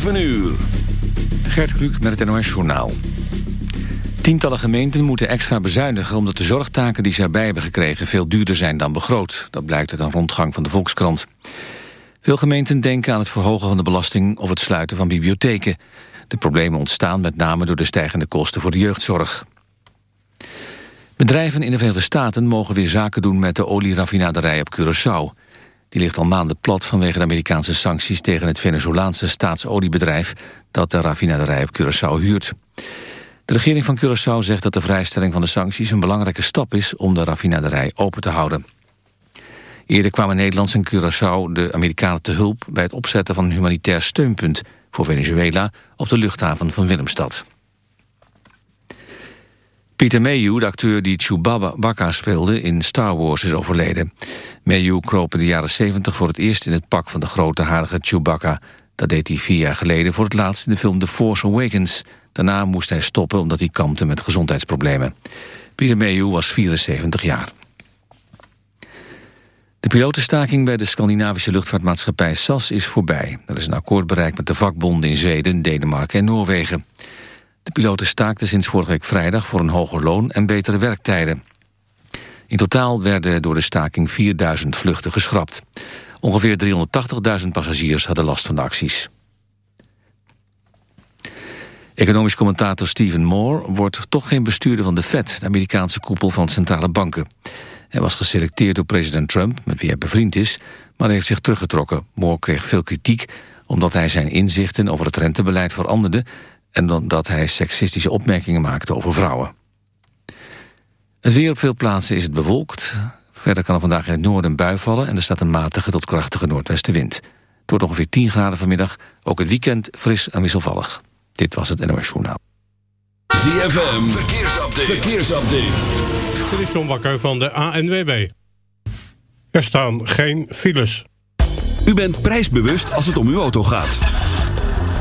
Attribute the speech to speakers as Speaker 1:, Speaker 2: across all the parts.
Speaker 1: 7 uur.
Speaker 2: Gert Kluk met het NOS Journaal. Tientallen gemeenten moeten extra bezuinigen... omdat de zorgtaken die ze erbij hebben gekregen... veel duurder zijn dan begroot. Dat blijkt uit een rondgang van de Volkskrant. Veel gemeenten denken aan het verhogen van de belasting... of het sluiten van bibliotheken. De problemen ontstaan met name door de stijgende kosten voor de jeugdzorg. Bedrijven in de Verenigde Staten mogen weer zaken doen... met de olieraffinaderij op Curaçao... Die ligt al maanden plat vanwege de Amerikaanse sancties... tegen het Venezolaanse staatsoliebedrijf... dat de raffinaderij op Curaçao huurt. De regering van Curaçao zegt dat de vrijstelling van de sancties... een belangrijke stap is om de raffinaderij open te houden. Eerder kwamen Nederlands en Curaçao de Amerikanen te hulp... bij het opzetten van een humanitair steunpunt voor Venezuela... op de luchthaven van Willemstad. Peter Mayhew, de acteur die Chewbacca speelde in Star Wars, is overleden. Mayhew kroop in de jaren 70 voor het eerst in het pak van de grote harige Chewbacca. Dat deed hij vier jaar geleden voor het laatst in de film The Force Awakens. Daarna moest hij stoppen omdat hij kampte met gezondheidsproblemen. Peter Mayhew was 74 jaar. De pilotenstaking bij de Scandinavische luchtvaartmaatschappij SAS is voorbij. Er is een akkoord bereikt met de vakbonden in Zweden, Denemarken en Noorwegen. De piloten staakten sinds vorige week vrijdag voor een hoger loon en betere werktijden. In totaal werden door de staking 4000 vluchten geschrapt. Ongeveer 380.000 passagiers hadden last van de acties. Economisch commentator Stephen Moore wordt toch geen bestuurder van de Fed, de Amerikaanse koepel van centrale banken. Hij was geselecteerd door president Trump, met wie hij bevriend is, maar heeft zich teruggetrokken. Moore kreeg veel kritiek omdat hij zijn inzichten over het rentebeleid veranderde en omdat hij seksistische opmerkingen maakte over vrouwen. Het weer op veel plaatsen is het bewolkt. Verder kan er vandaag in het noorden een bui vallen... en er staat een matige tot krachtige noordwestenwind. Het wordt ongeveer 10 graden vanmiddag. Ook het weekend fris en wisselvallig. Dit was het NOS Journaal.
Speaker 1: ZFM, verkeersupdate. verkeersupdate.
Speaker 3: Dit is John Bakker van de ANWB. Er staan geen files.
Speaker 1: U bent prijsbewust als het om uw auto gaat.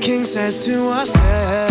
Speaker 4: king says to ourselves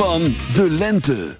Speaker 4: van de lente.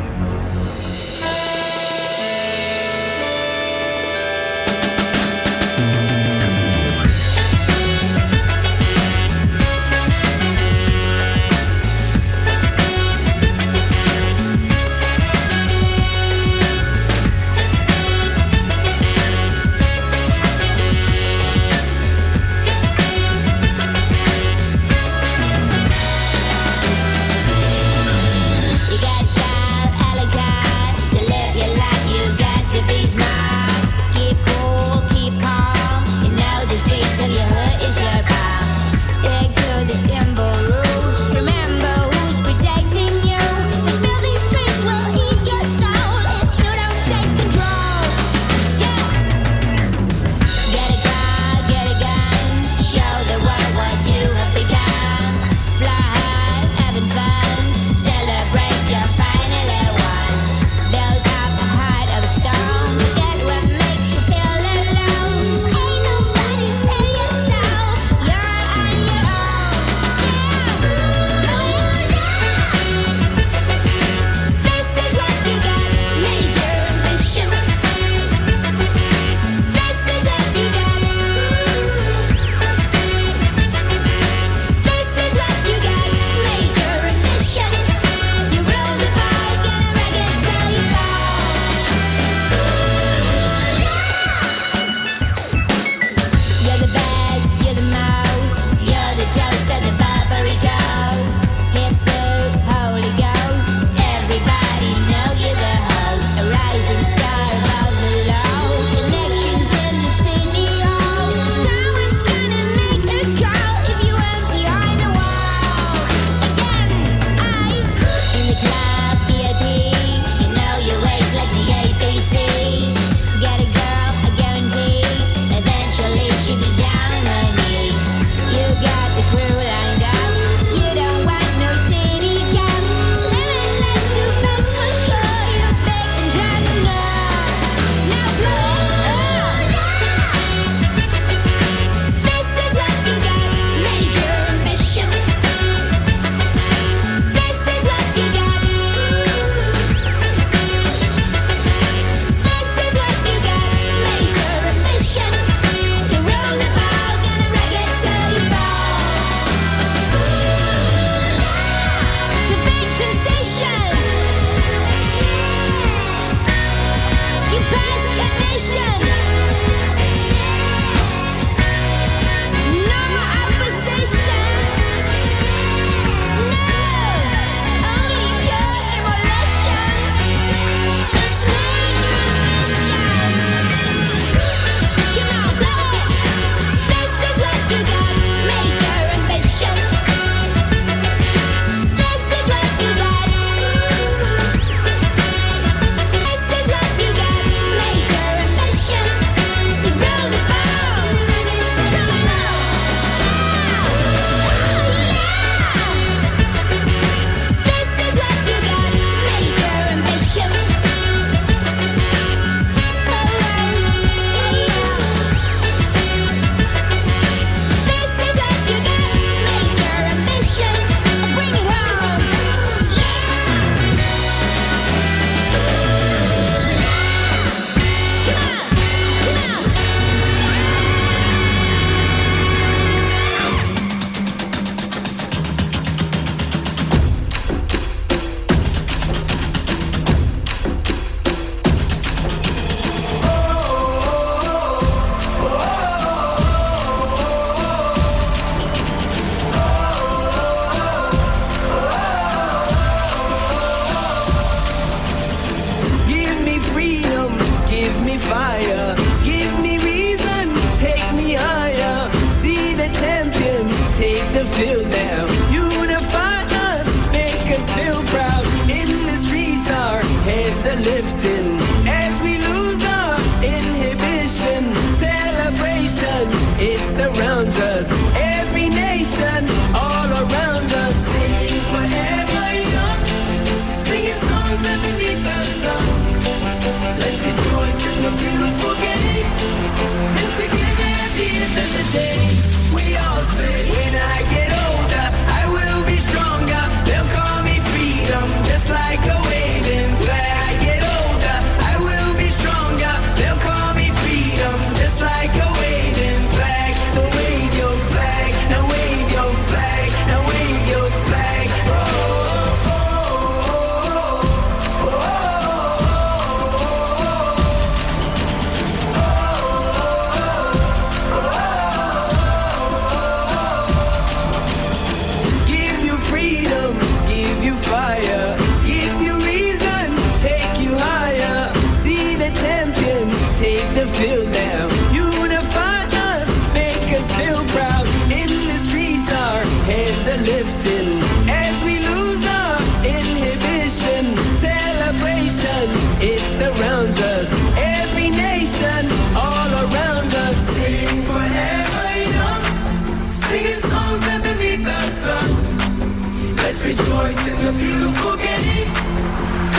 Speaker 5: beautiful game.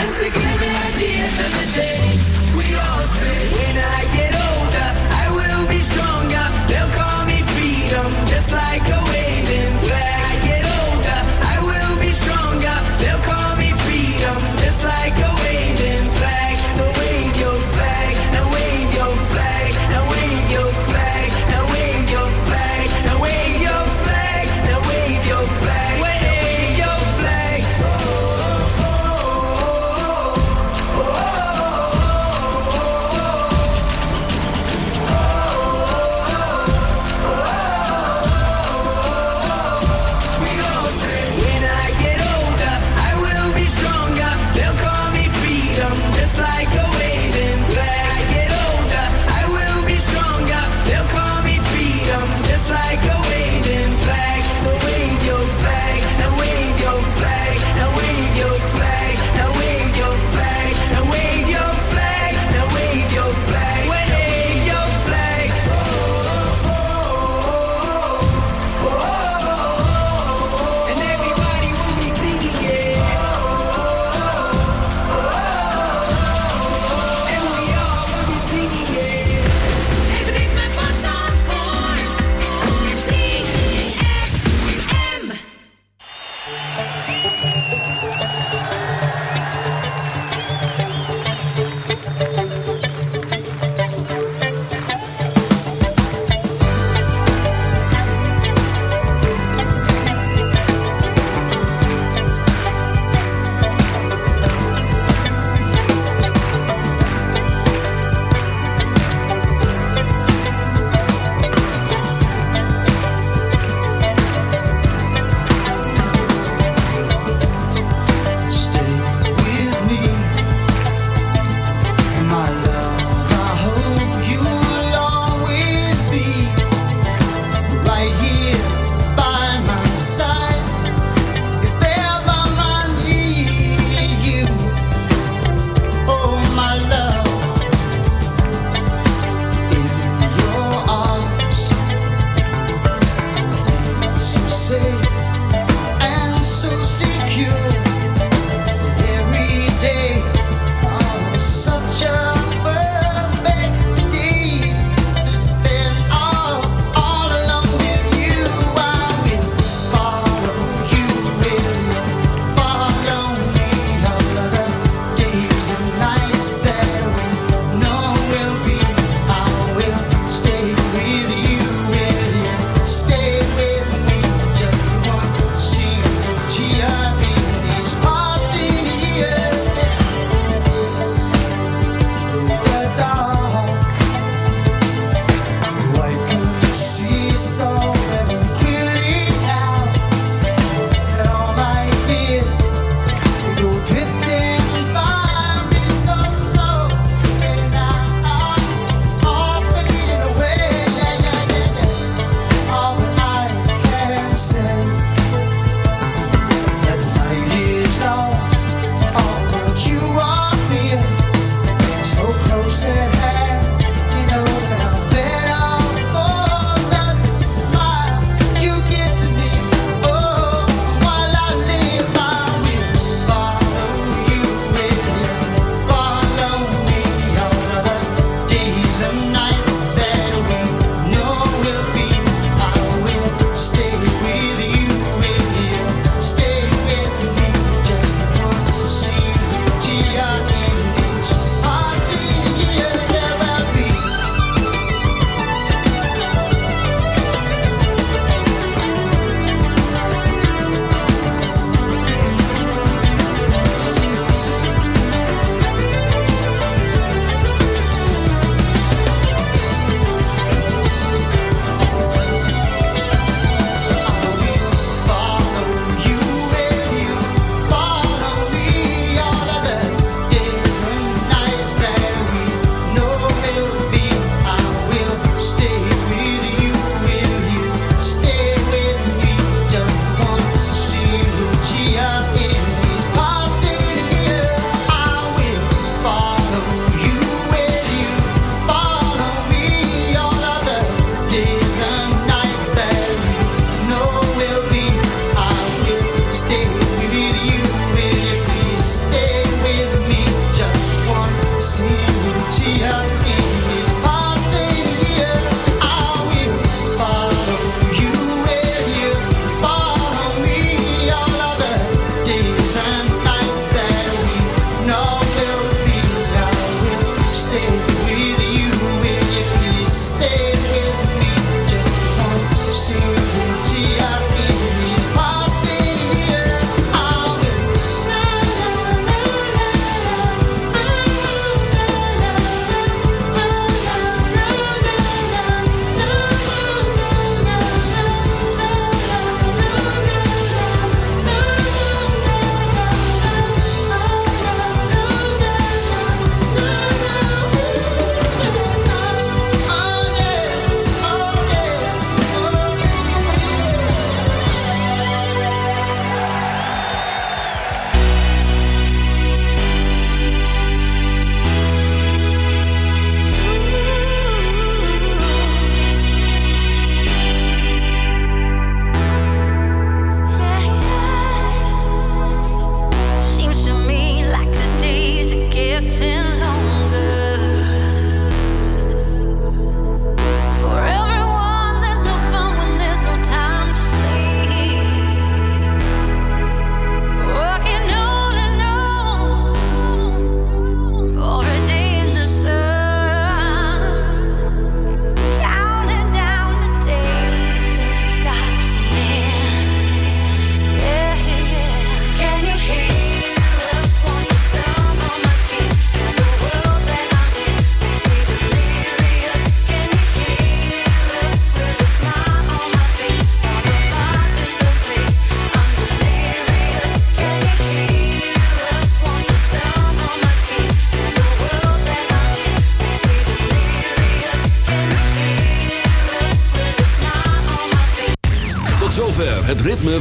Speaker 5: And together at the end of the day.